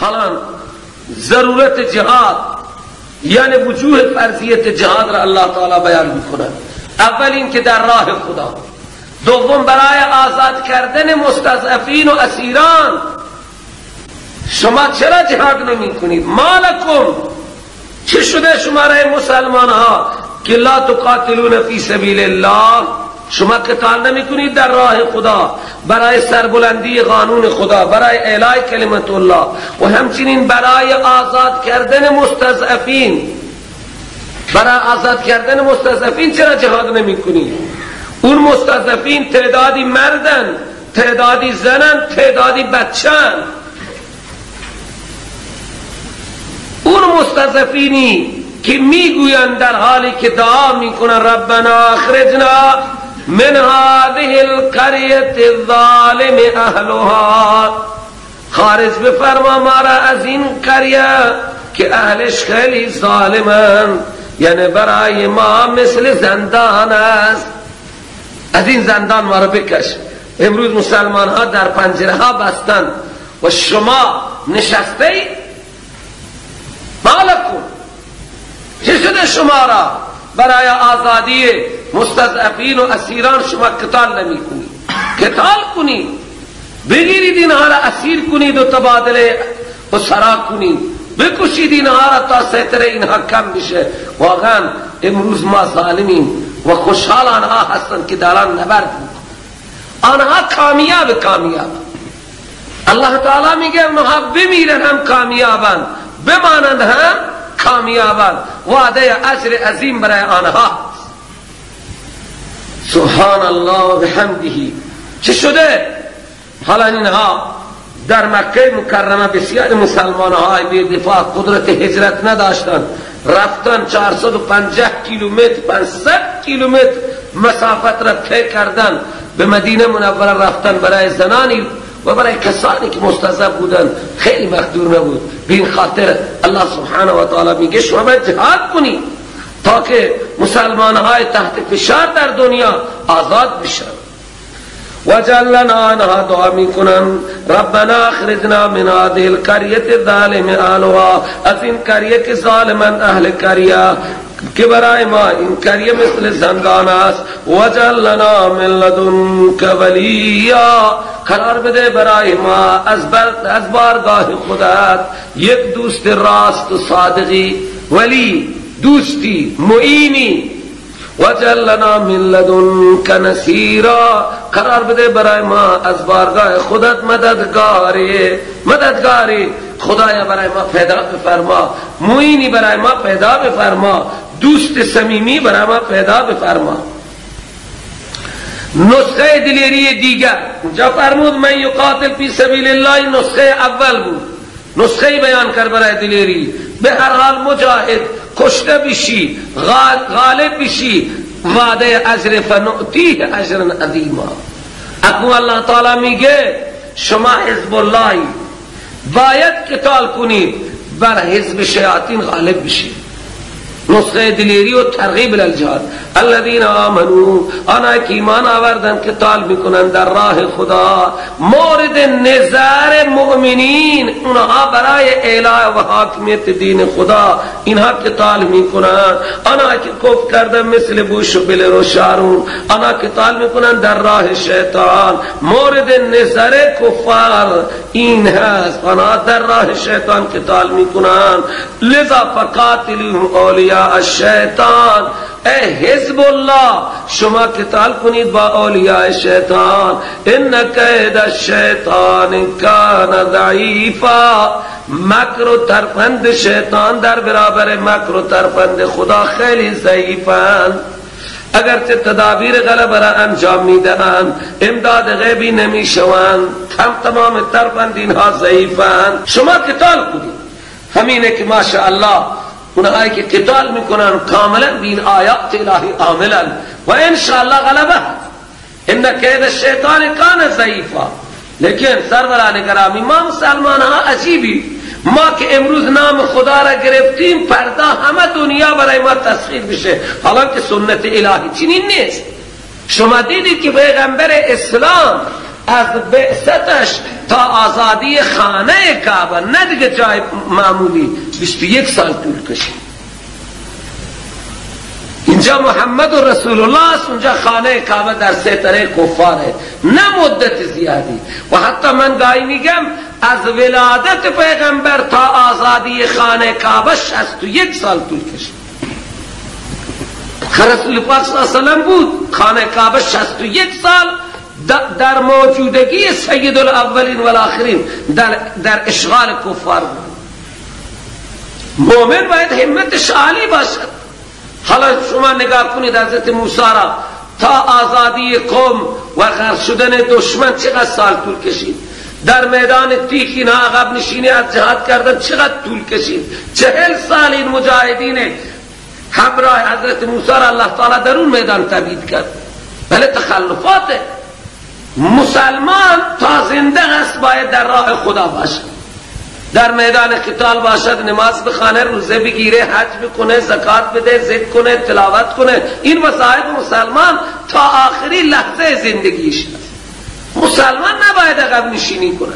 حالا ضرورت جهاد یعنی وجوه فرضیت جهاد را الله تعالی بیان میکنه اول این که در راه خدا. دوم برای آزاد کردن مستضعفین و اسیران. شما چرا جهاد نمی کنید؟ مالکم. چه شده شما را مسلمان ها که لا تقاتلون فی سبیل الله. شما قتال نمی کنید در راه خدا. برای سربلندی قانون خدا برای اعلای کلمت الله. و همچنین برای آزاد کردن مستضعفین. برای آزاد کردن مستضعفین چرا جهاد نمی کنید اون مستضعفین تعدادی مردن تعدادی زنن تعدادی بچن اون مستضعفینی که می‌گویند در حالی که دعا می‌کنن ربنا اخرجنا من هذه القرية الظالم اهلها خارج بفرما مارا از این قریه که اهلش خیلی ظالمن. یعنی برای ما مثل زندان است. از این زندان ما رو بکش. امروز مسلمان ها در پنجره ها بستن و شما نشسته مالکون چه شده شما را؟ برای آزادی مستضعفین و اسیران شما قتال نمی کنید. قتال کنید. بگیرید اینها را، اسیر کنید و تبادله و سرا کنید. بکشید اینها را تا سیطر اینها کم بشه. واقعا امروز ما ظالمیم و خوشحال آنها هستند که دارن نبرد آنها کامیاب کامیاب. الله تعالی میگه اونها بمیرن هم کامیابن بمانند هم کامیابن وعده اجر عظیم برای آنها. سبحان الله و بحمده چه شده؟ حالا اینها در مکه مکرمه بسیار مسلمان های به دفاع قدرت هجرت نداشتن رفتن 450 کیلومتر 500 کیلومتر مسافت را طی کردن به مدینه منوره رفتن برای زنانی و برای کسانی که مستضعف بودن خیلی مقدور نبود. به این خاطر الله سبحانه و تعالی میگه شما باید جهاد کنید تا که مسلمان های تحت فشار در دنیا آزاد بشن. و جلنا آنها دعا میکنن. ربنا اخرجنا من هذه القرية الظالم اهلها از این قریه که ظالمن اهل قریه. که برای ما این قریه مثل زندان است. و جلنا من لدنک ولیا. قرار بده برای ما از, بر از بارگاه خودت یک دوست راست و صادقی. ولی دوستی معینی. وجلنا من لدنك نصيرا قرار بده برای ما از بارگاه خودت مددگاری. مددگاری. خدایا برای ما پیدا بفرما. معینی برای ما پیدا بفرما. دوست صمیمی برای ما پیدا بفرما. نسخه دلیری دیگر. جا فرمود من یقاتل فی سبیل الله. نسخه اول بود. نسخه بیان کر برای دلیری. به هر حال مجاهد کشته بشی غالب بشی. وعده اجر فنؤتیه اجر عظیما. اکنون الله تعالی میگه شما حزب الله باید قتال کنید بر حزب شیاطین غالب بشید نسخه دلیری و ترغیب الالجهاد الذين آمنوا آنها که ایمان آوردن که طال می‌کنن در راه خدا مورد نظر مؤمنین اونها برای اعلای و حاکمیت دین خدا اینها که طال می‌کنن آنها که کف کردن مثل بوش و بلر و شارون که طال می‌کنن در راه شیطان. مورد نظر کفار این هست. آنها در راه شیطان که طال می‌کنن لذا فقاتلهم اولیاء الشیطان. اے حزب الله شما قتال کنید با اولیاء شیطان. ان قید الشیطان کان ضعیفا. مکر و ترفند شیطان در برابر مکر و ترفند خدا خیلی ضعیفند اگرچه تدابیر غلب را انجام می‌دهند امداد غیبی نمی‌شوند. هم تمام ترفند اینها ضعیفند شما قتال کنید. همینه که ماشاءالله اونهایی که قتال می‌کنن کاملا بین آیات الهی عاملا و انشاءالله غلبه. ان کید الشیطان کان ضعیفا. لیکن سروران گرامی ما مسلمان ها عجیبی. ما که امروز نام خدا را گرفتیم پردا همه دنیا برای ما تسخیر بشه حالا که سنت الهی چنین نیست. شما دیدید که پیغمبر اسلام از بعثتش تا آزادی خانه کعبه نه دیگه جای معمولی. 21 سال طول کشید. اینجا محمد و رسول الله است اونجا خانه کعبه در سیطره کفاره. نه مدت زیادی. و حتی من گاهی میگم از ولادت پیغمبر تا آزادی خانه کعبه یک سال طول کشید. رسول پاک صلی اللہ بود. خانه کعبه یک سال در موجودگی سید الاولین والآخرین در, در اشغال کفار بود. مومن باید همتش عالی باشد. حالا شما نگاه کنید حضرت موسی را. تا آزادی قوم و غرق شدن دشمن چقدر سال طول کشید. در میدان تیخ اینا عقب نشینی از جهاد کردن چقدر طول کشید. چهل سال این مجاهدین همراه حضرت موسی را الله تعالی در اون میدان تبید کرد. بله تخلفات. مسلمان تا زنده است باید در راه خدا باشد. در میدان قتال باشد نماز بخانه روزه بگیره حج بکنه زکات بده ذکر کنه تلاوت کنه. این وسائل مسلمان تا آخری لحظه زندگیش مسلمان نباید عقب نشینی کنه